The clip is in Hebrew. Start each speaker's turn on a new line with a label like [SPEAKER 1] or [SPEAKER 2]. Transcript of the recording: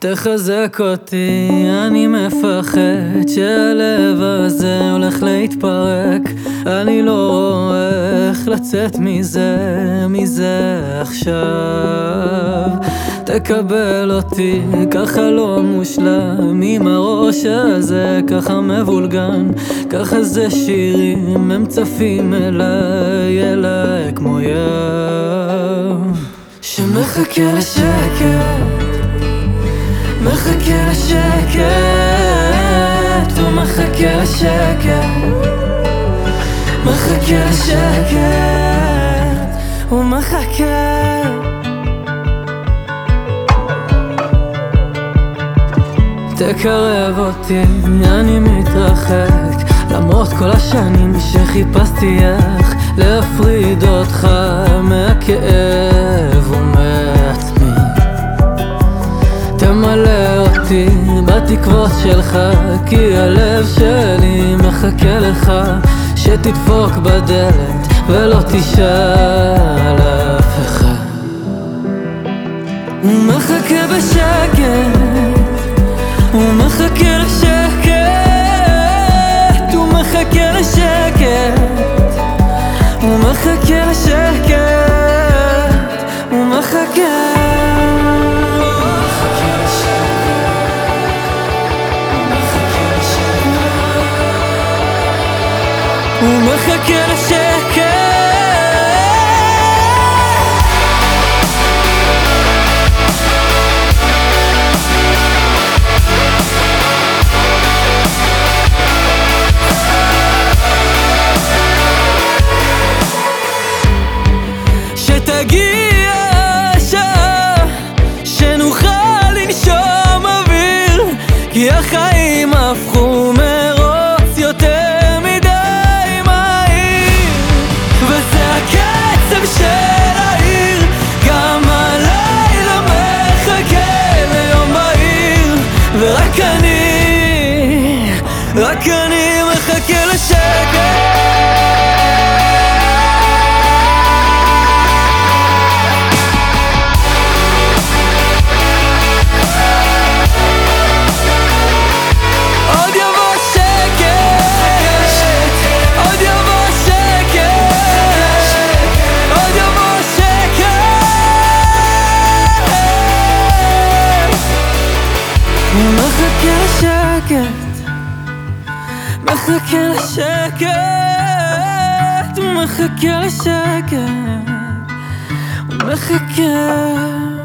[SPEAKER 1] תחזק אותי, אני מפחד שהלב הזה הולך להתפרק. אני לא רואה איך לצאת מזה, מזה עכשיו. תקבל אותי, ככה לא מושלם עם הראש הזה, ככה מבולגן. ככה זה שירים, הם צפים אליי, אליי כמו ים. שמחכה לשקט מחכה לשקט, הוא מחכה לשקט. מחכה לשקט, הוא מחכה. תקרב אותי, אני מתרחק. למרות כל השנים שחיפשתי איך להפריד אותך מהכאב בתקוות שלך כי הלב שלי מחכה לך שתדפוק בדלת ולא תשאל אף אחד. הוא מחכה בשקט, הוא מחכה לשקט, הוא מחכה שתגיע השעה שנוכל לנשום אוויר 茜 מחכה לשקט, מחכה לשקט, מחכה לשקט, מחכה